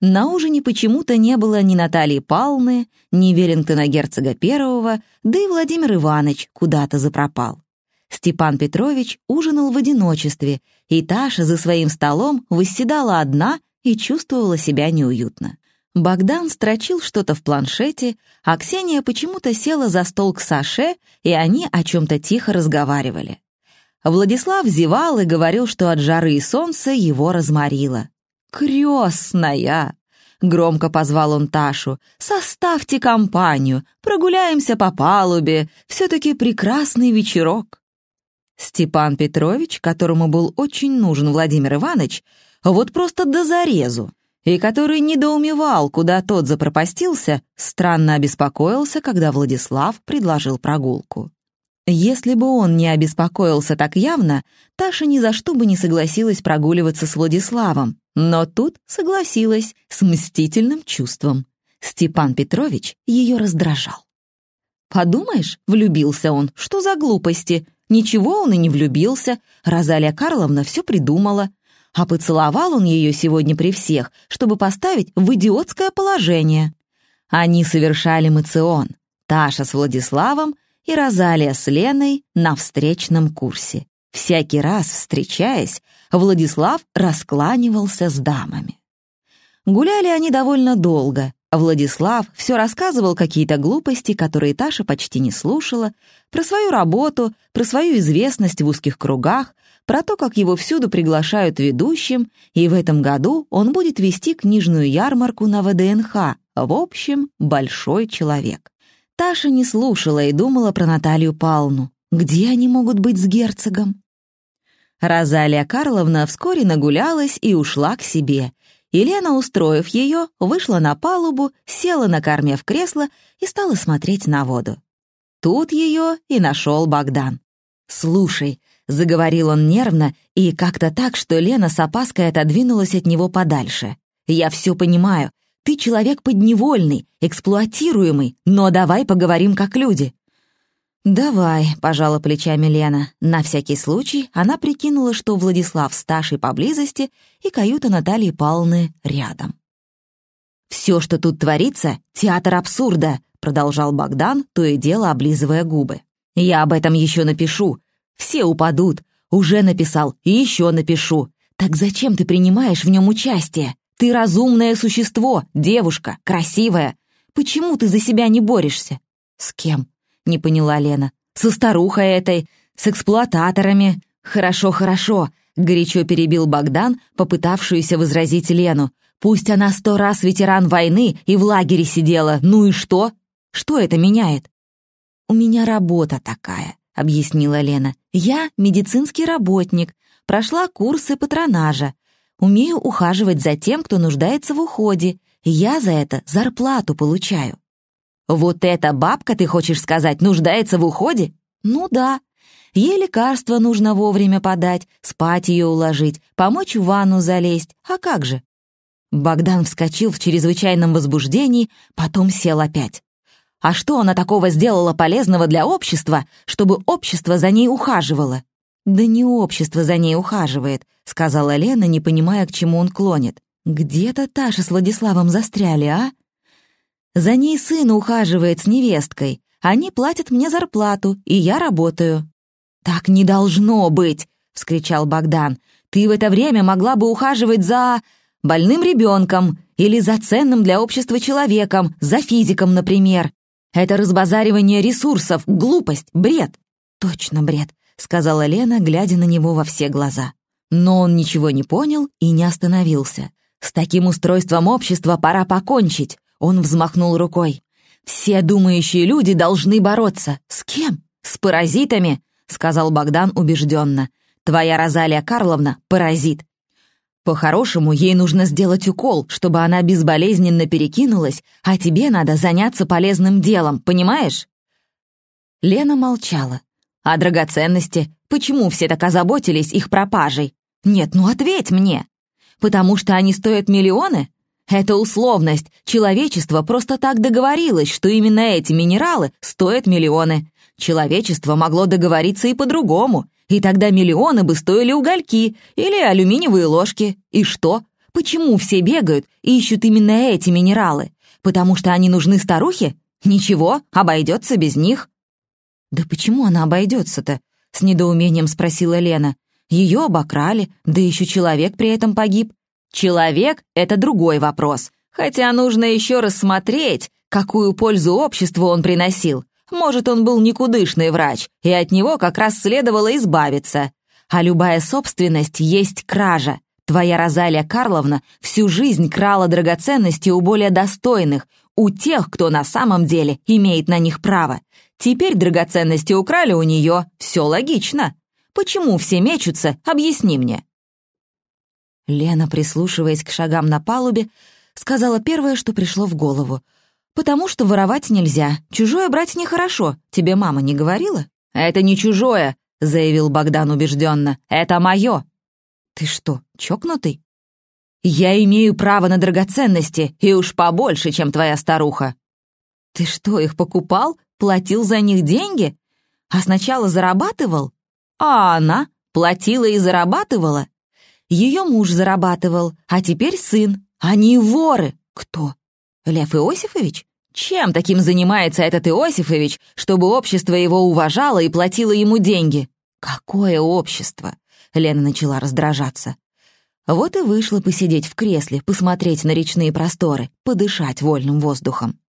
На ужине почему-то не было ни Натальи Палны, ни Веллингтона герцога первого, да и Владимир Иванович куда-то запропал. Степан Петрович ужинал в одиночестве, и Таша за своим столом восседала одна и чувствовала себя неуютно. Богдан строчил что-то в планшете, а Ксения почему-то села за стол к Саше, и они о чем-то тихо разговаривали. Владислав зевал и говорил, что от жары и солнца его разморило. «Крестная!» — громко позвал он Ташу. «Составьте компанию, прогуляемся по палубе, все-таки прекрасный вечерок». Степан Петрович, которому был очень нужен Владимир Иванович, вот просто до зарезу, и который недоумевал, куда тот запропастился, странно обеспокоился, когда Владислав предложил прогулку. Если бы он не обеспокоился так явно, Таша ни за что бы не согласилась прогуливаться с Владиславом, но тут согласилась с мстительным чувством. Степан Петрович ее раздражал. «Подумаешь, влюбился он, что за глупости? Ничего он и не влюбился, Розалия Карловна все придумала. А поцеловал он ее сегодня при всех, чтобы поставить в идиотское положение. Они совершали мацион, Таша с Владиславом и Розалия с Леной на встречном курсе. Всякий раз, встречаясь, Владислав раскланивался с дамами. Гуляли они довольно долго. Владислав все рассказывал какие-то глупости, которые Таша почти не слушала, про свою работу, про свою известность в узких кругах, про то, как его всюду приглашают ведущим, и в этом году он будет вести книжную ярмарку на ВДНХ. В общем, большой человек. Таша не слушала и думала про Наталью Палну. Где они могут быть с герцогом? Розалия Карловна вскоре нагулялась и ушла к себе. Елена, устроив ее, вышла на палубу, села на корме в кресло и стала смотреть на воду. Тут ее и нашел Богдан. «Слушай, Заговорил он нервно и как-то так, что Лена с опаской отодвинулась от него подальше. «Я все понимаю. Ты человек подневольный, эксплуатируемый, но давай поговорим как люди». «Давай», — пожала плечами Лена. На всякий случай она прикинула, что Владислав с Ташей поблизости и каюта Натальи Павловны рядом. «Все, что тут творится, — театр абсурда», — продолжал Богдан, то и дело облизывая губы. «Я об этом еще напишу. Все упадут. Уже написал и еще напишу. Так зачем ты принимаешь в нем участие? Ты разумное существо, девушка, красивая. Почему ты за себя не борешься? С кем? Не поняла Лена. Со старухой этой, с эксплуататорами. Хорошо, хорошо, горячо перебил Богдан, попытавшуюся возразить Лену. Пусть она сто раз ветеран войны и в лагере сидела, ну и что? Что это меняет? У меня работа такая, объяснила Лена. «Я медицинский работник, прошла курсы патронажа, умею ухаживать за тем, кто нуждается в уходе, я за это зарплату получаю». «Вот эта бабка, ты хочешь сказать, нуждается в уходе?» «Ну да. Ей лекарства нужно вовремя подать, спать ее уложить, помочь в ванну залезть. А как же?» Богдан вскочил в чрезвычайном возбуждении, потом сел опять. А что она такого сделала полезного для общества, чтобы общество за ней ухаживало? «Да не общество за ней ухаживает», — сказала Лена, не понимая, к чему он клонит. «Где-то Таша с Владиславом застряли, а?» «За ней сын ухаживает с невесткой. Они платят мне зарплату, и я работаю». «Так не должно быть!» — вскричал Богдан. «Ты в это время могла бы ухаживать за... больным ребенком или за ценным для общества человеком, за физиком, например. Это разбазаривание ресурсов, глупость, бред». «Точно бред», — сказала Лена, глядя на него во все глаза. Но он ничего не понял и не остановился. «С таким устройством общества пора покончить», — он взмахнул рукой. «Все думающие люди должны бороться. С кем? С паразитами», — сказал Богдан убежденно. «Твоя Розалия Карловна — паразит. По-хорошему, ей нужно сделать укол, чтобы она безболезненно перекинулась, а тебе надо заняться полезным делом, понимаешь?» Лена молчала. «А драгоценности? Почему все так озаботились их пропажей? Нет, ну ответь мне! Потому что они стоят миллионы? Это условность. Человечество просто так договорилось, что именно эти минералы стоят миллионы. Человечество могло договориться и по-другому, и тогда миллионы бы стоили угольки или алюминиевые ложки. И что? Почему все бегают и ищут именно эти минералы? Потому что они нужны старухе? Ничего, обойдется без них». «Да почему она обойдется-то?» — с недоумением спросила Лена. «Ее обокрали, да еще человек при этом погиб». «Человек — это другой вопрос. Хотя нужно еще рассмотреть, какую пользу обществу он приносил. Может, он был никудышный врач, и от него как раз следовало избавиться. А любая собственность есть кража. Твоя Розалия Карловна всю жизнь крала драгоценности у более достойных, у тех, кто на самом деле имеет на них право. Теперь драгоценности украли у нее, все логично. Почему все мечутся, объясни мне». Лена, прислушиваясь к шагам на палубе, сказала первое, что пришло в голову — «Потому что воровать нельзя. Чужое брать нехорошо. Тебе мама не говорила?» «Это не чужое», — заявил Богдан убежденно. «Это мое». «Ты что, чокнутый?» «Я имею право на драгоценности, и уж побольше, чем твоя старуха». «Ты что, их покупал? Платил за них деньги? А сначала зарабатывал?» «А она платила и зарабатывала?» «Ее муж зарабатывал, а теперь сын. Они воры!» «Кто? Лев Иосифович?» Чем таким занимается этот Иосифович, чтобы общество его уважало и платило ему деньги? Какое общество? Лена начала раздражаться. Вот и вышла посидеть в кресле, посмотреть на речные просторы, подышать вольным воздухом.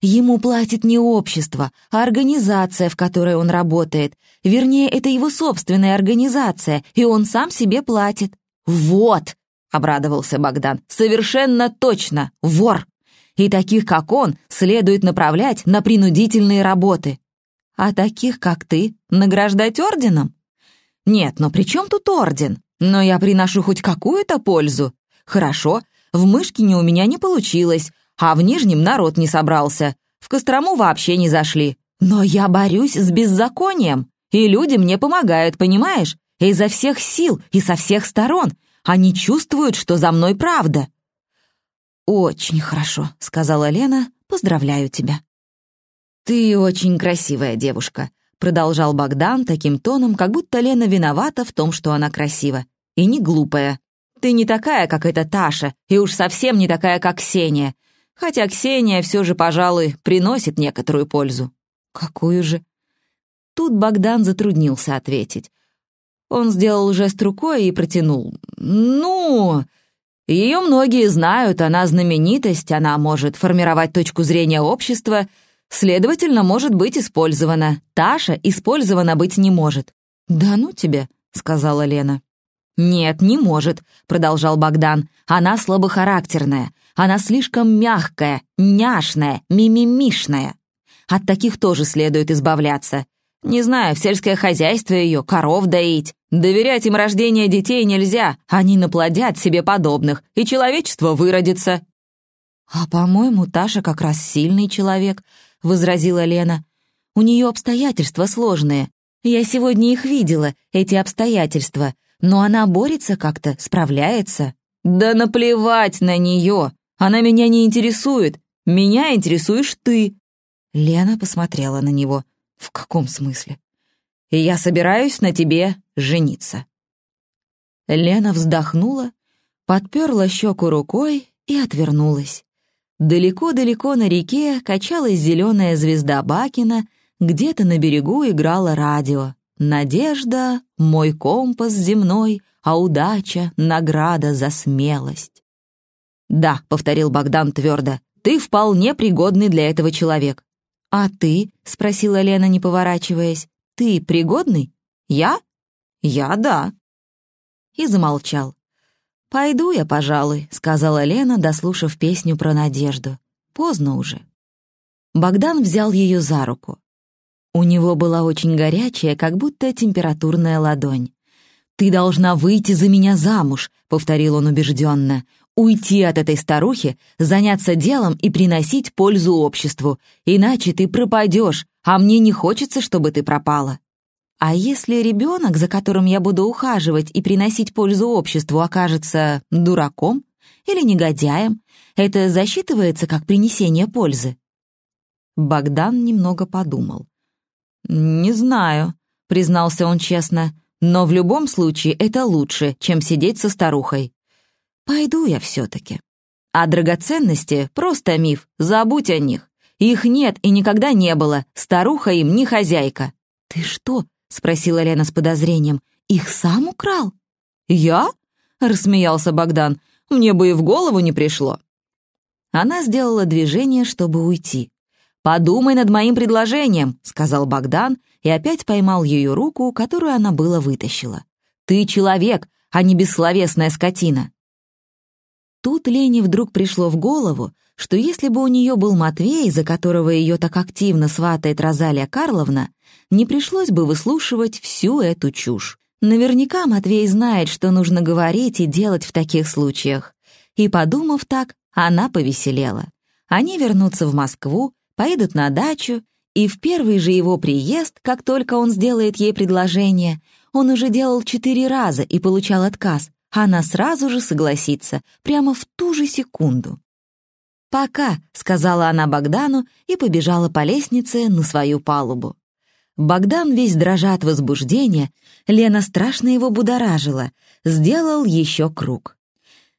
Ему платит не общество, а организация, в которой он работает. Вернее, это его собственная организация, и он сам себе платит. «Вот!» — обрадовался Богдан. «Совершенно точно! Вор!» и таких, как он, следует направлять на принудительные работы. А таких, как ты, награждать орденом? Нет, но при чем тут орден? Но я приношу хоть какую-то пользу. Хорошо, в Мышкине у меня не получилось, а в Нижнем народ не собрался. В Кострому вообще не зашли. Но я борюсь с беззаконием, и люди мне помогают, понимаешь? Изо всех сил и со всех сторон. Они чувствуют, что за мной правда. «Очень хорошо», — сказала Лена. «Поздравляю тебя». «Ты очень красивая девушка», — продолжал Богдан таким тоном, как будто Лена виновата в том, что она красива. «И не глупая. Ты не такая, как эта Таша, и уж совсем не такая, как Ксения. Хотя Ксения все же, пожалуй, приносит некоторую пользу». «Какую же?» Тут Богдан затруднился ответить. Он сделал жест рукой и протянул. «Ну, ее многие знают, она знаменитость, она может формировать точку зрения общества, следовательно, может быть использована. Таша использована быть не может». «Да ну тебе», — сказала Лена. «Нет, не может», — продолжал Богдан. «Она слабохарактерная, она слишком мягкая, няшная, мимимишная. От таких тоже следует избавляться. Не знаю, в сельское хозяйство ее, коров доить. Доверять им рождение детей нельзя, они наплодят себе подобных, и человечество выродится». «А, по-моему, Таша как раз сильный человек», — возразила Лена. «У нее обстоятельства сложные. Я сегодня их видела, эти обстоятельства, но она борется как-то, справляется». «Да наплевать на нее! Она меня не интересует. Меня интересуешь ты!» Лена посмотрела на него. «В каком смысле?» «И я собираюсь на тебе жениться». Лена вздохнула, подперла щеку рукой и отвернулась. Далеко-далеко на реке качалась зеленая звезда Бакина, где-то на берегу играло радио. «Надежда — мой компас земной, а удача — награда за смелость». «Да», — повторил Богдан твердо, — «ты вполне пригодный для этого человек. «А ты?» — спросила Лена, не поворачиваясь. «Ты пригодный?» «Я?» «Я, да». И замолчал. «Пойду я, пожалуй», — сказала Лена, дослушав песню про надежду. «Поздно уже». Богдан взял ее за руку. У него была очень горячая, как будто температурная ладонь. «Ты должна выйти за меня замуж», — повторил он убежденно уйти от этой старухи, заняться делом и приносить пользу обществу, иначе ты пропадешь, а мне не хочется, чтобы ты пропала. А если ребенок, за которым я буду ухаживать и приносить пользу обществу, окажется дураком или негодяем, это засчитывается как принесение пользы? Богдан немного подумал. «Не знаю», — признался он честно, «но в любом случае это лучше, чем сидеть со старухой. Пойду я все-таки. А драгоценности — просто миф, забудь о них. Их нет и никогда не было, старуха им не хозяйка». «Ты что?» — спросила Лена с подозрением. «Их сам украл?» «Я?» — рассмеялся Богдан. «Мне бы и в голову не пришло». Она сделала движение, чтобы уйти. «Подумай над моим предложением», — сказал Богдан и опять поймал ее руку, которую она было вытащила. «Ты человек, а не бессловесная скотина». Тут Лене вдруг пришло в голову, что если бы у нее был Матвей, за которого ее так активно сватает Розалия Карловна, не пришлось бы выслушивать всю эту чушь. Наверняка Матвей знает, что нужно говорить и делать в таких случаях. И, подумав так, она повеселела. Они вернутся в Москву, поедут на дачу, и в первый же его приезд, как только он сделает ей предложение, он уже делал четыре раза и получал отказ, она сразу же согласится, прямо в ту же секунду. «Пока», — сказала она Богдану и побежала по лестнице на свою палубу. Богдан весь дрожа от возбуждения, Лена страшно его будоражила, сделал еще круг.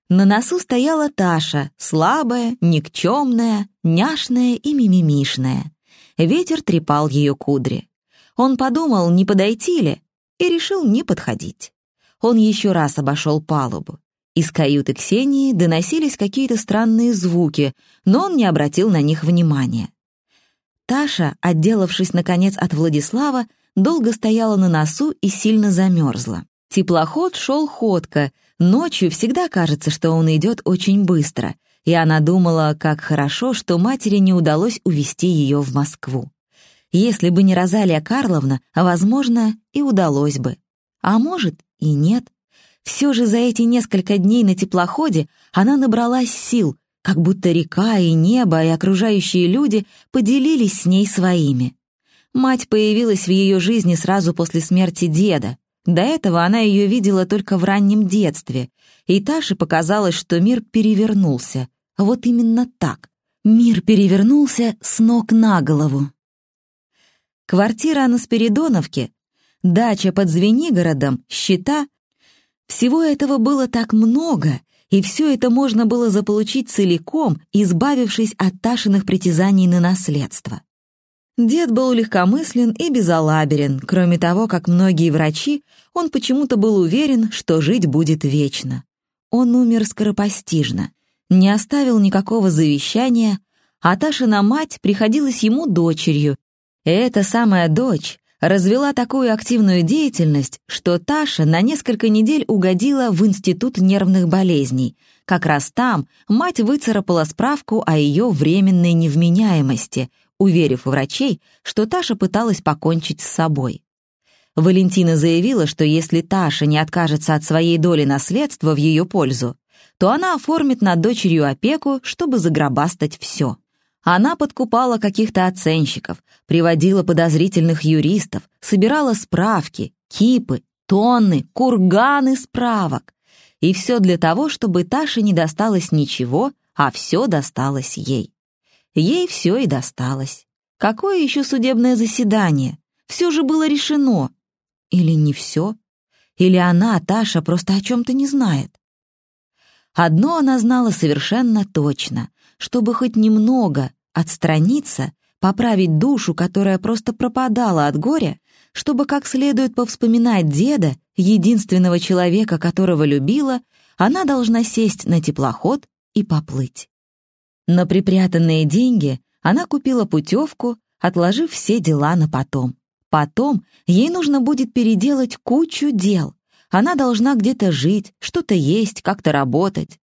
На носу стояла Таша, слабая, никчемная, няшная и мимимишная. Ветер трепал ее кудри. Он подумал, не подойти ли, и решил не подходить. Он еще раз обошел палубу. Из каюты Ксении доносились какие-то странные звуки, но он не обратил на них внимания. Таша, отделавшись, наконец, от Владислава, долго стояла на носу и сильно замерзла. Теплоход шел ходко, ночью всегда кажется, что он идет очень быстро, и она думала, как хорошо, что матери не удалось увезти ее в Москву. Если бы не Розалия Карловна, возможно, и удалось бы. А может, и нет. Все же за эти несколько дней на теплоходе она набралась сил, как будто река и небо и окружающие люди поделились с ней своими. Мать появилась в ее жизни сразу после смерти деда. До этого она ее видела только в раннем детстве, и Таше показалось, что мир перевернулся. Вот именно так. Мир перевернулся с ног на голову. Квартира на Спиридоновке, дача под Звенигородом, счета — всего этого было так много, и все это можно было заполучить целиком, избавившись от Ташиных притязаний на наследство. Дед был легкомыслен и безалаберен, кроме того, как многие врачи, он почему-то был уверен, что жить будет вечно. Он умер скоропостижно, не оставил никакого завещания, а Ташина мать приходилась ему дочерью, и эта самая дочь развела такую активную деятельность, что Таша на несколько недель угодила в Институт нервных болезней. Как раз там мать выцарапала справку о ее временной невменяемости, уверив врачей, что Таша пыталась покончить с собой. Валентина заявила, что если Таша не откажется от своей доли наследства в ее пользу, то она оформит над дочерью опеку, чтобы загробастать все. Она подкупала каких-то оценщиков, приводила подозрительных юристов, собирала справки, кипы, тонны, курганы справок. И все для того, чтобы Таше не досталось ничего, а все досталось ей. Ей все и досталось. Какое еще судебное заседание? Все же было решено. Или не все? Или она, Таша, просто о чем-то не знает? Одно она знала совершенно точно. Чтобы хоть немного отстраниться, поправить душу, которая просто пропадала от горя, чтобы как следует повспоминать деда, единственного человека, которого любила, она должна сесть на теплоход и поплыть. На припрятанные деньги она купила путевку, отложив все дела на потом. Потом ей нужно будет переделать кучу дел. Она должна где-то жить, что-то есть, как-то работать.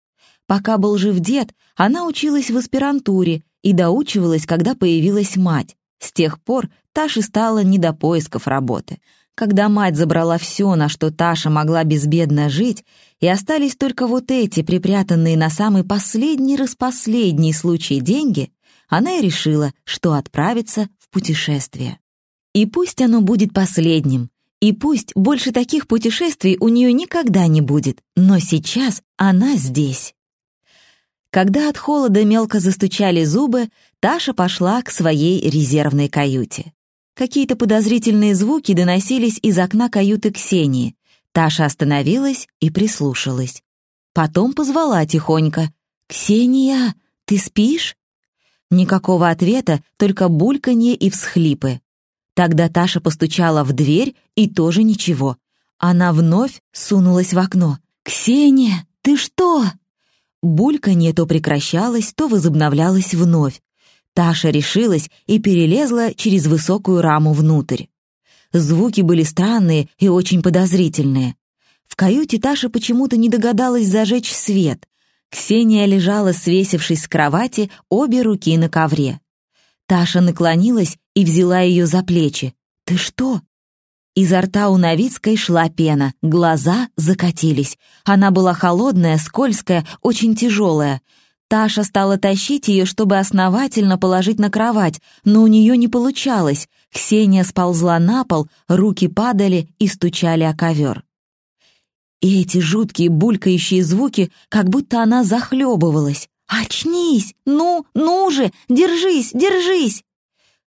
Пока был жив дед, она училась в аспирантуре и доучивалась, когда появилась мать. С тех пор Таше стало не до поисков работы. Когда мать забрала все, на что Таша могла безбедно жить, и остались только вот эти, припрятанные на самый последний-распоследний случай деньги, она и решила, что отправится в путешествие. И пусть оно будет последним, и пусть больше таких путешествий у нее никогда не будет, но сейчас она здесь. Когда от холода мелко застучали зубы, Таша пошла к своей резервной каюте. Какие-то подозрительные звуки доносились из окна каюты Ксении. Таша остановилась и прислушалась. потом позвала тихонько. «Ксения, ты спишь?» Никакого ответа, только бульканье и всхлипы. Тогда Таша постучала в дверь, и тоже ничего. Она вновь сунулась в окно. «Ксения, ты что?» Бульканье то прекращалось, то возобновлялось вновь. Таша решилась и перелезла через высокую раму внутрь. Звуки были странные и очень подозрительные. В каюте Таша почему-то не догадалась зажечь свет. Ксения лежала, свесившись с кровати, обе руки на ковре. Таша наклонилась и взяла ее за плечи. «Ты что?» Изо рта у Новицкой шла пена, глаза закатились. Она была холодная, скользкая, очень тяжелая. Таша стала тащить ее, чтобы основательно положить на кровать, но у нее не получалось. Ксения сползла на пол, руки падали и стучали о ковер. И эти жуткие булькающие звуки, как будто она захлебывалась. «Очнись! Ну, ну же! Держись, держись!»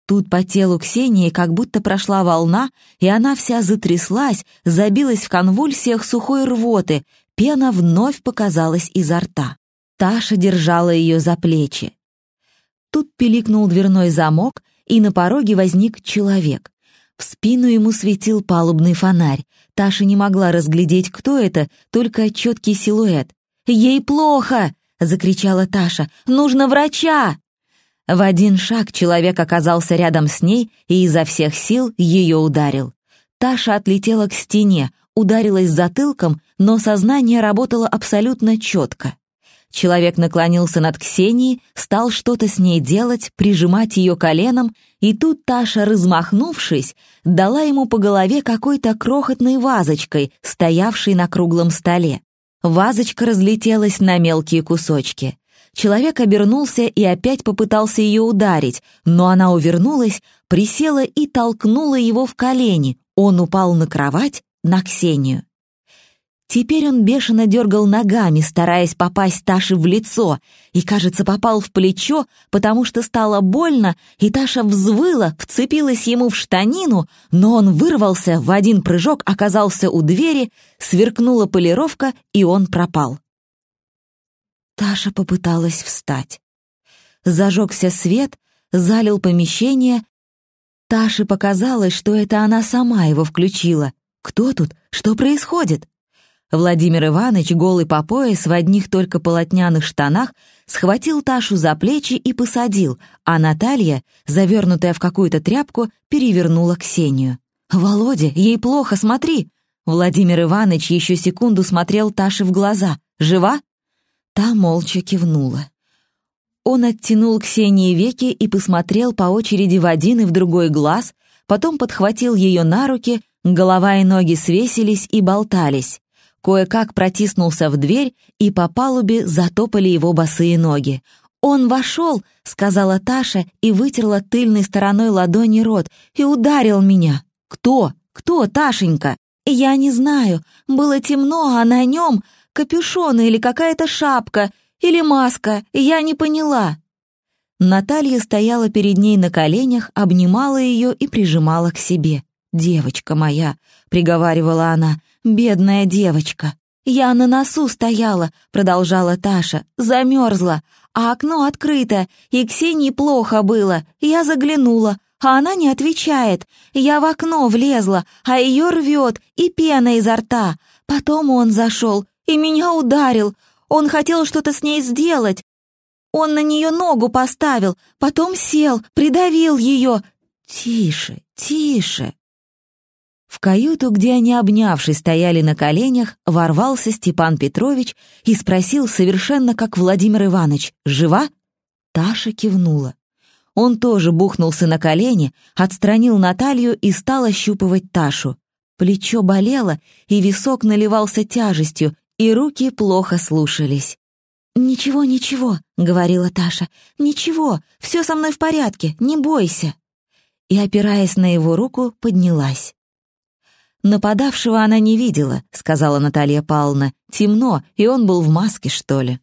Тут по телу Ксении как будто прошла волна, и она вся затряслась, забилась в конвульсиях сухой рвоты, пена вновь показалась изо рта. Таша держала ее за плечи. Тут пиликнул дверной замок, и на пороге возник человек. В спину ему светил палубный фонарь. Таша не могла разглядеть, кто это, только четкий силуэт. «Ей плохо!» — закричала Таша. «Нужно врача!» В один шаг человек оказался рядом с ней и изо всех сил ее ударил. Таша отлетела к стене, ударилась затылком, но сознание работало абсолютно четко. Человек наклонился над Ксенией, стал что-то с ней делать, прижимать ее коленом, и тут Таша, размахнувшись, дала ему по голове какой-то крохотной вазочкой, стоявшей на круглом столе. Вазочка разлетелась на мелкие кусочки. Человек обернулся и опять попытался ее ударить, но она увернулась, присела и толкнула его в колени. Он упал на кровать, на Ксению. Теперь он бешено дергал ногами, стараясь попасть Таше в лицо, и, кажется, попал в плечо, потому что стало больно, и Таша взвыла, вцепилась ему в штанину, но он вырвался, в один прыжок оказался у двери, сверкнула полировка, и он пропал. Таша попыталась встать. Зажегся свет, залил помещение. Таше показалось, что это она сама его включила. «Кто тут? Что происходит?» Владимир Иванович, голый по пояс, в одних только полотняных штанах, схватил Ташу за плечи и посадил, а Наталья, завернутая в какую-то тряпку, перевернула Ксению. «Володя, ей плохо, смотри!» Владимир Иванович еще секунду смотрел Таше в глаза. «Жива?» Та молча кивнула. Он оттянул Ксении веки и посмотрел по очереди в один и в другой глаз, потом подхватил ее на руки, голова и ноги свесились и болтались. Кое-как протиснулся в дверь, и по палубе затопали его босые ноги. «Он вошел», — сказала Таша и вытерла тыльной стороной ладони рот, и ударил меня. «Кто? Кто, Ташенька?» «Я не знаю. Было темно, а на нем капюшон или какая-то шапка, или маска, я не поняла». Наталья стояла перед ней на коленях, обнимала ее и прижимала к себе. «Девочка моя», — приговаривала она, — «бедная девочка». «Я на носу стояла», — продолжала Таша, — «замерзла, а окно открыто, и Ксении плохо было. Я заглянула, а она не отвечает. Я в окно влезла, а ее рвет, и пена изо рта. Потом он зашел, и меня ударил. Он хотел что-то с ней сделать. Он на нее ногу поставил, потом сел, придавил ее. Тише, тише. В каюту, где они, обнявшись, стояли на коленях, ворвался Степан Петрович и спросил совершенно как Владимир Иванович «Жива?» Таша кивнула. Он тоже бухнулся на колени, отстранил Наталью и стал ощупывать Ташу. Плечо болело, и висок наливался тяжестью, и руки плохо слушались. «Ничего, ничего», — говорила Таша, — «ничего, все со мной в порядке, не бойся». И, опираясь на его руку, поднялась. «Нападавшего она не видела», — сказала Наталья Павловна. «Темно, и он был в маске, что ли».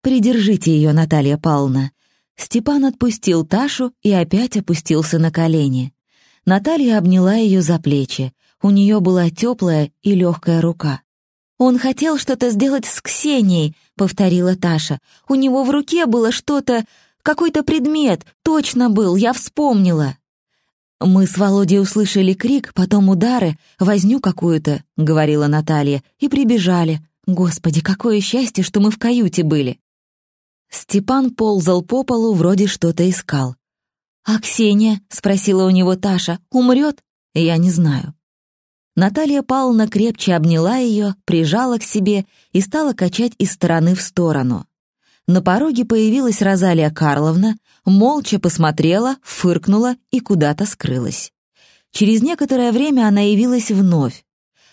«Придержите ее, Наталья Павловна». Степан отпустил Ташу и опять опустился на колени. Наталья обняла ее за плечи. У нее была теплая и легкая рука. «Он хотел что-то сделать с Ксенией», — повторила Таша. «У него в руке было что-то, какой-то предмет, точно был, я вспомнила». «Мы с Володей услышали крик, потом удары, возню какую-то», — говорила Наталья, — «и прибежали. Господи, какое счастье, что мы в каюте были!» Степан ползал по полу, вроде что-то искал. «А Ксения?» — спросила у него Таша. «Умрет?» «Я не знаю». Наталья Павловна крепче обняла ее, прижала к себе и стала качать из стороны в сторону. На пороге появилась Розалия Карловна, молча посмотрела, фыркнула и куда-то скрылась. Через некоторое время она явилась вновь.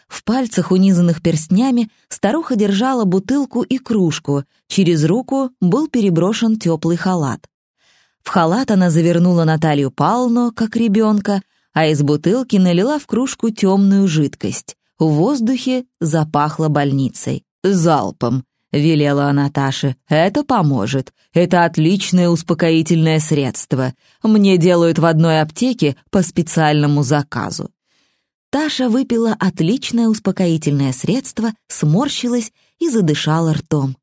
В пальцах, унизанных перстнями, старуха держала бутылку и кружку, через руку был переброшен теплый халат. В халат она завернула Наталью Павловну, как ребенка, а из бутылки налила в кружку темную жидкость. В воздухе запахло больницей. «Залпом», — велела Наташе. «Это поможет. Это отличное успокоительное средство. Мне делают в одной аптеке по специальному заказу». Таша выпила отличное успокоительное средство, сморщилась и задышала ртом.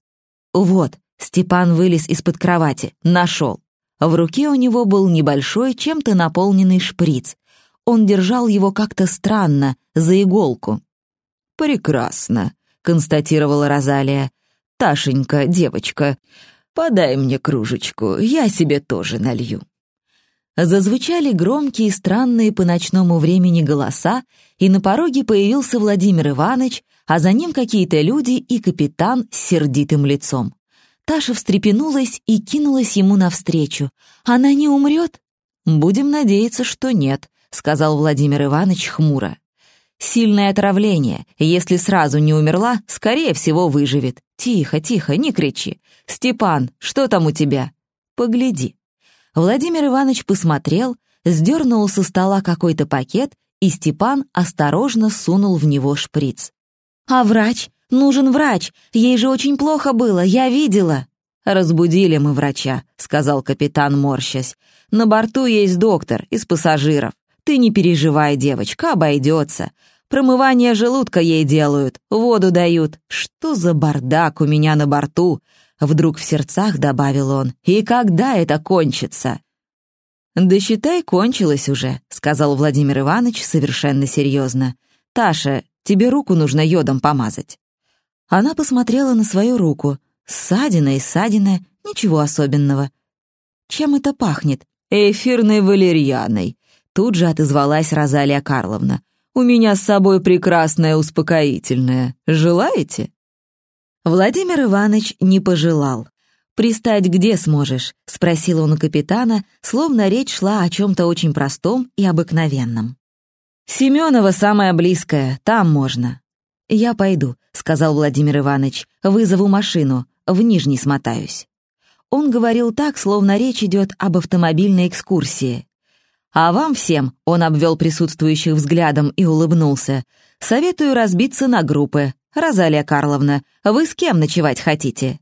«Вот», — Степан вылез из-под кровати, нашел. В руке у него был небольшой, чем-то наполненный шприц. Он держал его как-то странно, за иголку. «Прекрасно», — констатировала Розалия. «Ташенька, девочка, подай мне кружечку, я себе тоже налью». Зазвучали громкие, странные по ночному времени голоса, и на пороге появился Владимир Иванович, а за ним какие-то люди и капитан с сердитым лицом. Таша встрепенулась и кинулась ему навстречу. «Она не умрет?» «Будем надеяться, что нет», — сказал Владимир Иванович хмуро. «Сильное отравление. Если сразу не умерла, скорее всего, выживет. Тихо, тихо, не кричи. Степан, что там у тебя?» «Погляди». Владимир Иванович посмотрел, сдернул со стола какой-то пакет, и Степан осторожно сунул в него шприц. «А врач? Нужен врач. Ей же очень плохо было, я видела». «Разбудили мы врача», — сказал капитан, морщась. «На борту есть доктор из пассажиров. Ты не переживай, девочка, обойдется. Промывание желудка ей делают, воду дают. Что за бардак у меня на борту?» Вдруг в сердцах добавил он. «И когда это кончится?» «Да считай, кончилось уже», — сказал Владимир Иванович совершенно серьезно. «Таша, тебе руку нужно йодом помазать». Она посмотрела на свою руку. Ссадина и ссадина, ничего особенного. Чем это пахнет? Эфирной валерьяной. Тут же отозвалась Розалия Карловна. «У меня с собой прекрасное успокоительное. Желаете?» Владимир Иванович не пожелал. «Пристать где сможешь?» — спросил он у капитана, словно речь шла о чем-то очень простом и обыкновенном. «Семенова самая близкая, там можно». «Я пойду», — сказал Владимир Иванович. «Вызову машину, в Нижний смотаюсь». Он говорил так, словно речь идет об автомобильной экскурсии. «А вам всем», — он обвел присутствующих взглядом и улыбнулся, «советую разбиться на группы. Розалия Карловна, вы с кем ночевать хотите?»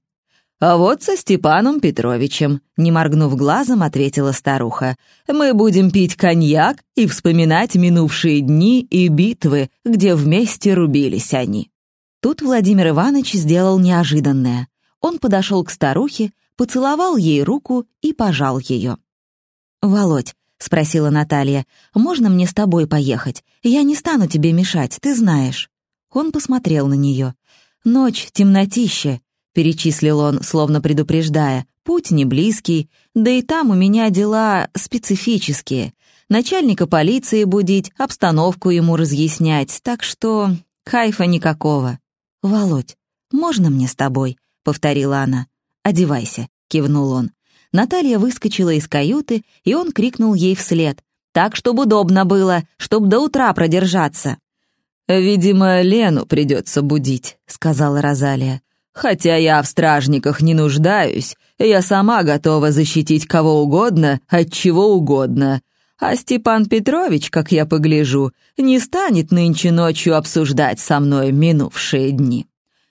«А вот со Степаном Петровичем», — не моргнув глазом, ответила старуха. «Мы будем пить коньяк и вспоминать минувшие дни и битвы, где вместе рубились они». Тут Владимир Иванович сделал неожиданное. Он подошел к старухе, поцеловал ей руку и пожал ее. «Володь», — спросила Наталья, — «можно мне с тобой поехать? Я не стану тебе мешать, ты знаешь». Он посмотрел на нее. «Ночь, темнотище», перечислил он, словно предупреждая. «Путь не близкий, да и там у меня дела специфические. Начальника полиции будить, обстановку ему разъяснять, так что кайфа никакого». «Володь, можно мне с тобой?» — повторила она. «Одевайся», — кивнул он. Наталья выскочила из каюты, и он крикнул ей вслед. «Так, чтобы удобно было, чтоб до утра продержаться». «Видимо, Лену придется будить», — сказала Розалия. Хотя я в стражниках не нуждаюсь, я сама готова защитить кого угодно от чего угодно. А Степан Петрович, как я погляжу, не станет нынче ночью обсуждать со мной минувшие дни.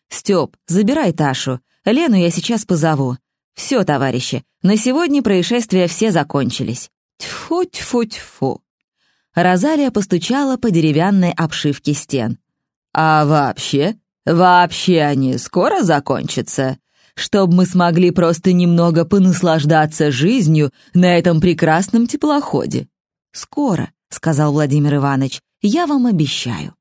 Степ, забирай Ташу. Лену я сейчас позову. Все, товарищи, на сегодня происшествия все закончились. Тьфу-тьфу-тьфу. Розалия постучала по деревянной обшивке стен. «А вообще, Вообще они скоро закончатся, чтобы мы смогли просто немного понаслаждаться жизнью на этом прекрасном теплоходе. Скоро, сказал Владимир Иванович, я вам обещаю.